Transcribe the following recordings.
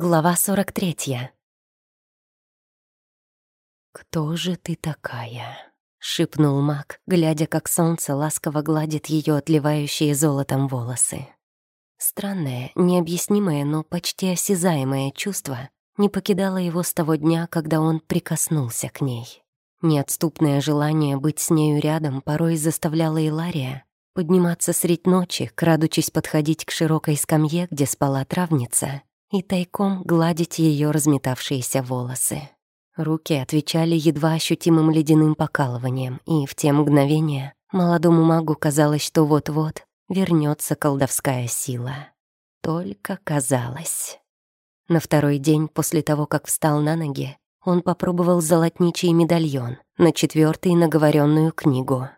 Глава 43. «Кто же ты такая?» — шепнул маг, глядя, как солнце ласково гладит ее отливающие золотом волосы. Странное, необъяснимое, но почти осязаемое чувство не покидало его с того дня, когда он прикоснулся к ней. Неотступное желание быть с нею рядом порой заставляло Илария подниматься средь ночи, крадучись подходить к широкой скамье, где спала травница, и тайком гладить ее разметавшиеся волосы. Руки отвечали едва ощутимым ледяным покалыванием, и в те мгновения молодому магу казалось, что вот-вот вернется колдовская сила. Только казалось. На второй день после того, как встал на ноги, он попробовал золотничий медальон, на четвертый наговоренную книгу.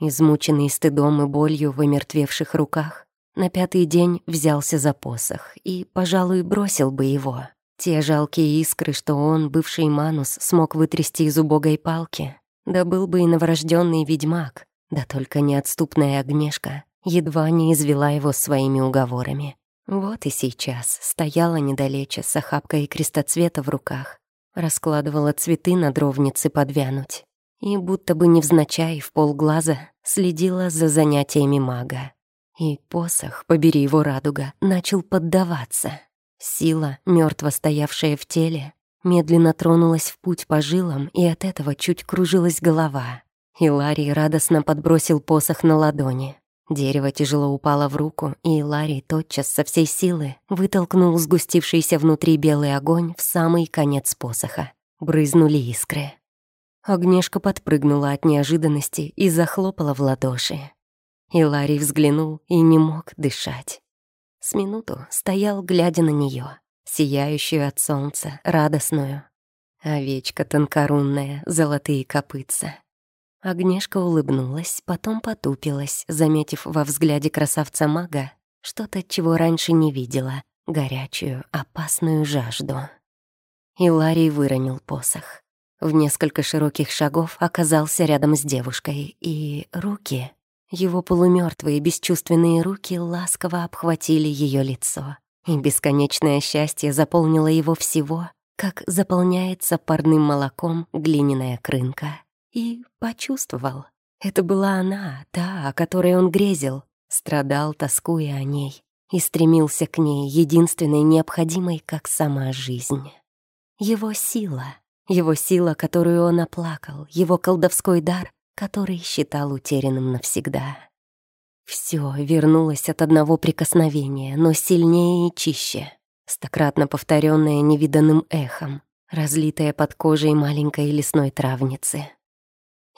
Измученный стыдом и болью в омертвевших руках, на пятый день взялся за посох и, пожалуй, бросил бы его. Те жалкие искры, что он, бывший Манус, смог вытрясти из убогой палки, да был бы и новорожденный ведьмак, да только неотступная огнешка едва не извела его своими уговорами. Вот и сейчас стояла недалече с охапкой крестоцвета в руках, раскладывала цветы на дровнице подвянуть и, будто бы невзначай, в полглаза следила за занятиями мага. И посох, побери его радуга, начал поддаваться. Сила, мертво стоявшая в теле, медленно тронулась в путь по жилам, и от этого чуть кружилась голова. Иларий радостно подбросил посох на ладони. Дерево тяжело упало в руку, и Ларри тотчас со всей силы вытолкнул сгустившийся внутри белый огонь в самый конец посоха. Брызнули искры. Огнешка подпрыгнула от неожиданности и захлопала в ладоши. И Ларри взглянул и не мог дышать. С минуту стоял, глядя на нее, сияющую от солнца, радостную. Овечка тонкорунная, золотые копытца. Агнешка улыбнулась, потом потупилась, заметив во взгляде красавца-мага что-то, чего раньше не видела, горячую, опасную жажду. И Ларий выронил посох. В несколько широких шагов оказался рядом с девушкой, и руки его полумертвые бесчувственные руки ласково обхватили ее лицо, и бесконечное счастье заполнило его всего, как заполняется парным молоком глиняная крынка. И почувствовал. Это была она, та, о которой он грезил, страдал, тоскуя о ней, и стремился к ней, единственной необходимой, как сама жизнь. Его сила, его сила, которую он оплакал, его колдовской дар, который считал утерянным навсегда. Все вернулось от одного прикосновения, но сильнее и чище, стократно повторенное невиданным эхом, разлитое под кожей маленькой лесной травницы.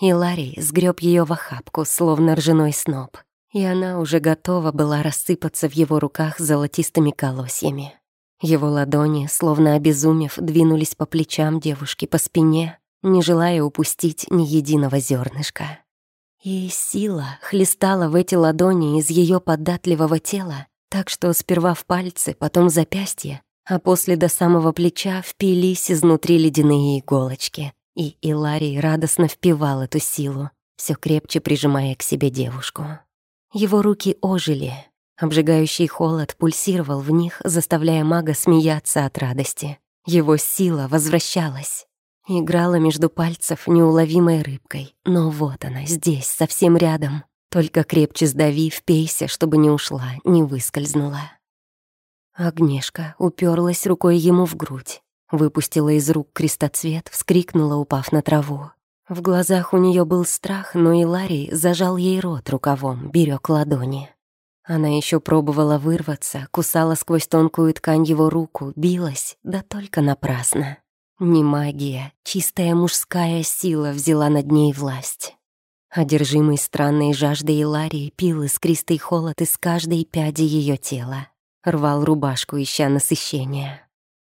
И Ларри сгреб ее в охапку, словно ржаной сноп, и она уже готова была рассыпаться в его руках золотистыми колосьями. Его ладони, словно обезумев, двинулись по плечам девушки, по спине, не желая упустить ни единого зернышка. И сила хлестала в эти ладони из ее податливого тела, так что сперва в пальцы, потом в запястье, а после до самого плеча впились изнутри ледяные иголочки. И Иларий радостно впивал эту силу, все крепче прижимая к себе девушку. Его руки ожили, обжигающий холод пульсировал в них, заставляя мага смеяться от радости. Его сила возвращалась. Играла между пальцев неуловимой рыбкой. Но вот она, здесь, совсем рядом. Только крепче сдави, впейся, чтобы не ушла, не выскользнула. Агнешка уперлась рукой ему в грудь, выпустила из рук крестоцвет, вскрикнула, упав на траву. В глазах у нее был страх, но Иларий зажал ей рот рукавом, берег ладони. Она еще пробовала вырваться, кусала сквозь тонкую ткань его руку, билась, да только напрасно. Не магия, чистая мужская сила взяла над ней власть. Одержимый странной жаждой Иларии пил искристый холод из каждой пяди ее тела. Рвал рубашку, ища насыщения.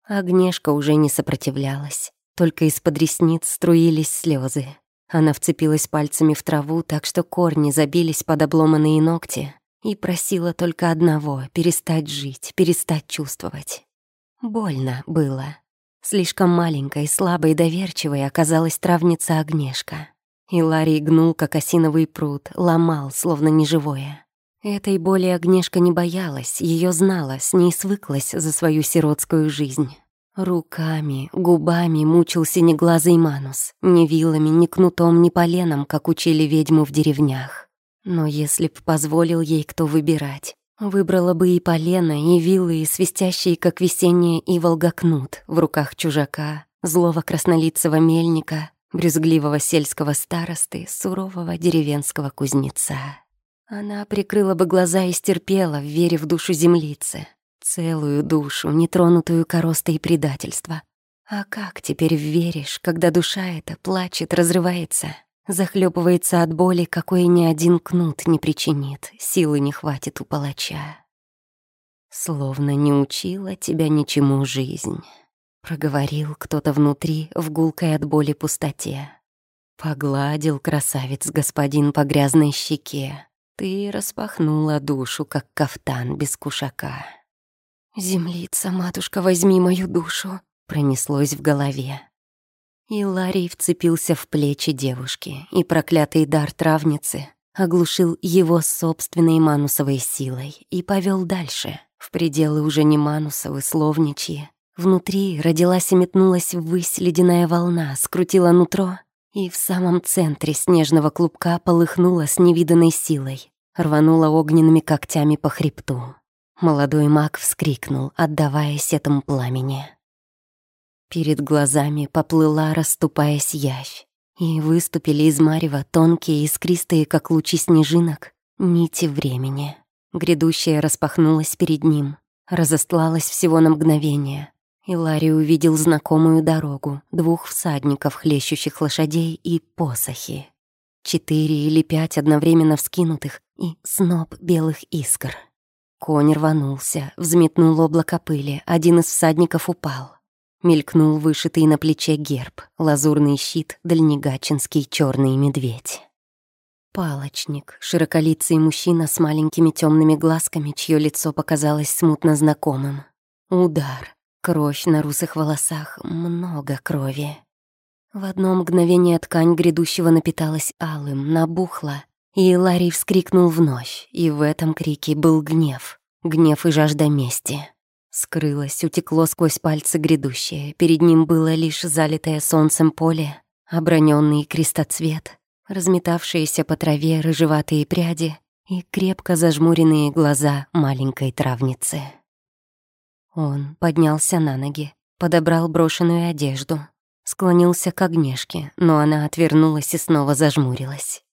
Огнешка уже не сопротивлялась. Только из-под ресниц струились слезы. Она вцепилась пальцами в траву, так что корни забились под обломанные ногти, и просила только одного — перестать жить, перестать чувствовать. Больно было. Слишком маленькой, слабой и доверчивой оказалась травница Огнешка. И Ларий гнул, как осиновый пруд, ломал, словно неживое. Этой боли Огнешка не боялась, ее знала, с ней свыклась за свою сиротскую жизнь. Руками, губами мучил синеглазый Манус, ни вилами, ни кнутом, ни поленом, как учили ведьму в деревнях. Но если б позволил ей кто выбирать, выбрала бы и полено, и вилы, и свистящие, как весенняя иволга кнут в руках чужака, злого краснолицего мельника, брюзгливого сельского старосты, сурового деревенского кузнеца. Она прикрыла бы глаза и стерпела, веря в душу землицы. Целую душу, нетронутую коростой предательства. А как теперь веришь, когда душа эта плачет, разрывается, захлебывается от боли, какой ни один кнут не причинит, силы не хватит у палача. Словно не учила тебя ничему жизнь. Проговорил кто-то внутри в гулкой от боли пустоте. Погладил красавец господин по грязной щеке. Ты распахнула душу, как кафтан без кушака. «Землица, матушка, возьми мою душу», — пронеслось в голове. И Ларий вцепился в плечи девушки, и проклятый дар травницы оглушил его собственной манусовой силой и повел дальше, в пределы уже не манусовы, словничьи. Внутри родилась и метнулась ввысь ледяная волна, скрутила нутро и в самом центре снежного клубка полыхнула с невиданной силой, рванула огненными когтями по хребту. Молодой маг вскрикнул, отдаваясь этому пламени. Перед глазами поплыла, расступаясь явь, и выступили из марева тонкие, искристые, как лучи снежинок, нити времени. Грядущее распахнулось перед ним, разостлалось всего на мгновение, и Ларри увидел знакомую дорогу, двух всадников, хлещущих лошадей и посохи. Четыре или пять одновременно вскинутых и сноп белых искр. Конь рванулся, взметнул облако пыли, один из всадников упал. Мелькнул вышитый на плече герб, лазурный щит, дальнегачинский черный медведь. Палочник, широколицый мужчина с маленькими темными глазками, чье лицо показалось смутно знакомым. Удар, Кровь на русых волосах, много крови. В одно мгновение ткань грядущего напиталась алым, набухла, и Ларри вскрикнул вновь, и в этом крике был гнев, гнев и жажда мести. Скрылось, утекло сквозь пальцы грядущее, перед ним было лишь залитое солнцем поле, оброненный крестоцвет, разметавшиеся по траве рыжеватые пряди и крепко зажмуренные глаза маленькой травницы. Он поднялся на ноги, подобрал брошенную одежду, склонился к огнешке, но она отвернулась и снова зажмурилась.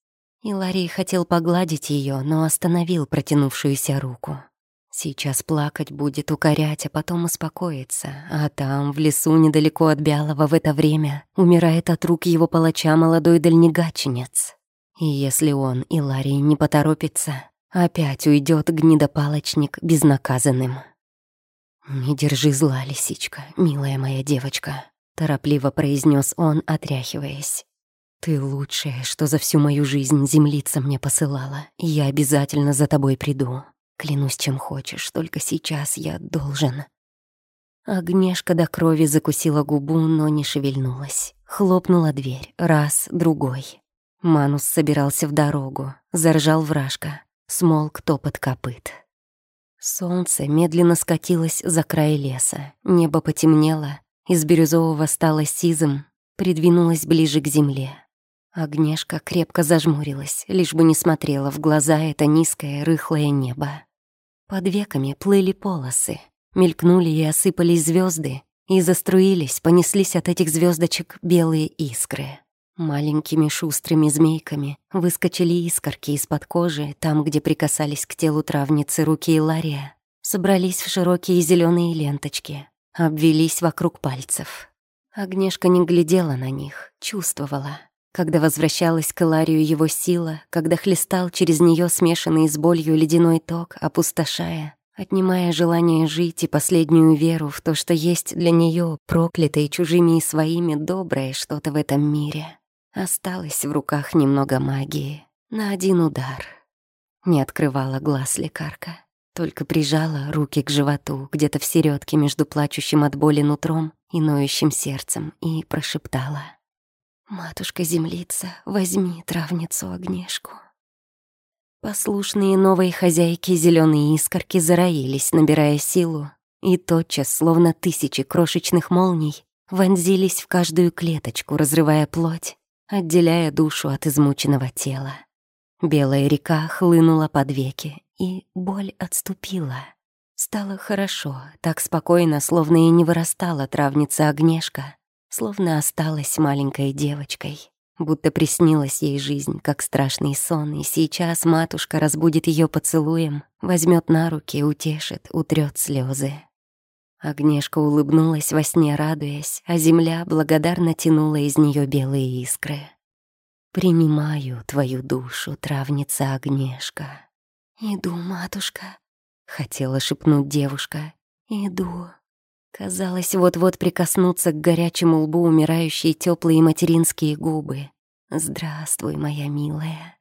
И Ларри хотел погладить ее, но остановил протянувшуюся руку. Сейчас плакать будет, укорять, а потом успокоиться. А там, в лесу, недалеко от Бялого, в это время умирает от рук его палача молодой дальнегаченец. И если он и Ларри не поторопится, опять уйдет гнидопалочник безнаказанным. «Не держи зла, лисичка, милая моя девочка», — торопливо произнес он, отряхиваясь. «Ты лучшая, что за всю мою жизнь землица мне посылала, и я обязательно за тобой приду. Клянусь, чем хочешь, только сейчас я должен». Огнешка до крови закусила губу, но не шевельнулась. Хлопнула дверь, раз, другой. Манус собирался в дорогу, заржал вражка, смолк топот копыт. Солнце медленно скатилось за край леса. Небо потемнело, из бирюзового стало сизым, придвинулось ближе к земле. Огнешка крепко зажмурилась, лишь бы не смотрела в глаза это низкое, рыхлое небо. Под веками плыли полосы, мелькнули и осыпались звезды, и заструились, понеслись от этих звездочек белые искры. Маленькими шустрыми змейками выскочили искорки из-под кожи, там, где прикасались к телу травницы руки Илария. Собрались в широкие зеленые ленточки, обвелись вокруг пальцев. Огнешка не глядела на них, чувствовала. Когда возвращалась к Иларию его сила, когда хлестал через нее смешанный с болью ледяной ток, опустошая, отнимая желание жить и последнюю веру в то, что есть для нее проклятой чужими и своими доброе что-то в этом мире. Осталось в руках немного магии. На один удар. Не открывала глаз лекарка. Только прижала руки к животу, где-то в середке между плачущим от боли нутром и ноющим сердцем, и прошептала. «Матушка-землица, возьми травницу огнешку». Послушные новой хозяйки зеленые искорки зароились, набирая силу, и тотчас, словно тысячи крошечных молний, вонзились в каждую клеточку, разрывая плоть, отделяя душу от измученного тела. Белая река хлынула под веки, и боль отступила. Стало хорошо, так спокойно, словно и не вырастала травница Огнешка, словно осталась маленькой девочкой. Будто приснилась ей жизнь, как страшный сон, и сейчас матушка разбудит ее поцелуем, возьмет на руки, утешит, утрет слезы. Огнешка улыбнулась во сне, радуясь, а земля благодарно тянула из нее белые искры. «Принимаю твою душу, травница Огнешка». «Иду, матушка», — хотела шепнуть девушка. «Иду». Казалось, вот-вот прикоснуться к горячему лбу умирающие теплые материнские губы. «Здравствуй, моя милая».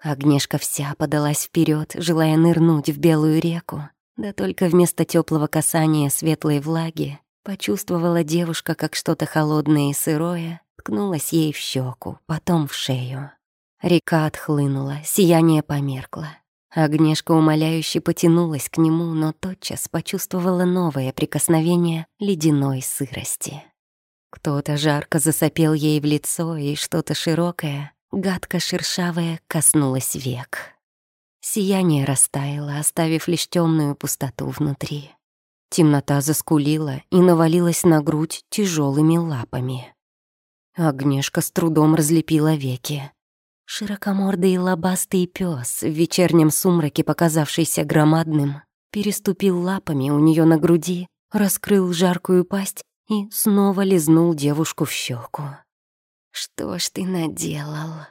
Огнешка вся подалась вперед, желая нырнуть в белую реку. Да только вместо теплого касания светлой влаги почувствовала девушка, как что-то холодное и сырое ткнулось ей в щеку, потом в шею. Река отхлынула, сияние померкло. Огнешка умоляюще потянулась к нему, но тотчас почувствовала новое прикосновение ледяной сырости. Кто-то жарко засопел ей в лицо, и что-то широкое, гадко-шершавое коснулось век. Сияние растаяло, оставив лишь темную пустоту внутри. Темнота заскулила и навалилась на грудь тяжелыми лапами. Огнешка с трудом разлепила веки. Широкомордый лобастый пес, в вечернем сумраке показавшийся громадным, переступил лапами у нее на груди, раскрыл жаркую пасть и снова лизнул девушку в щеку. «Что ж ты наделал?»